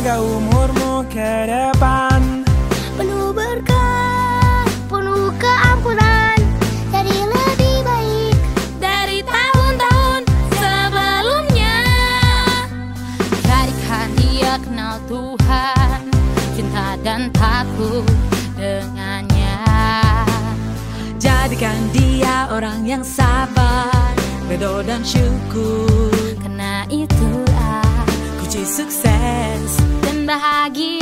Semoga umurmu ke depan Penuh berkah, penuh keampunan. Jadi lebih baik. Dari tahun-tahun sebelumnya Jadikan dia kenal Tuhan Cinta dan takut dengannya Jadikan dia orang yang sabar Redo dan syukur Karena itulah Kunci sukses bahagia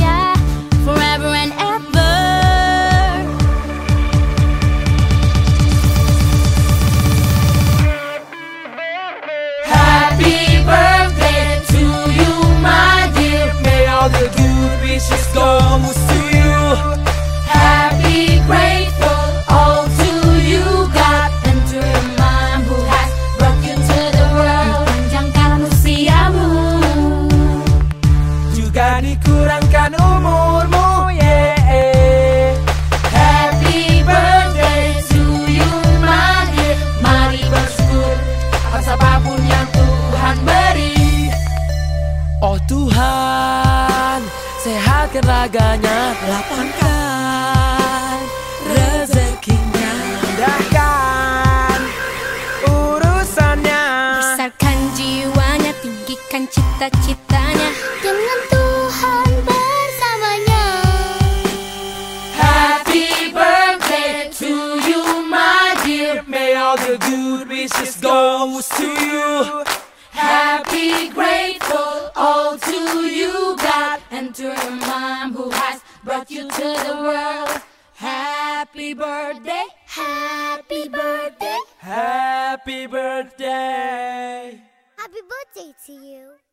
Tuhan, sehatkan raganya, lapangkan rezekinya, mudahkan urusannya. Besarkan jiwanya, tinggikan cita-citanya Dengan Tuhan bersamanya. Happy birthday to you, my dear. May all the good wishes go to you. Happy, grateful, all to you, God. And to your mom who has brought you to the world. Happy birthday. Happy birthday. Happy birthday. Happy birthday to you.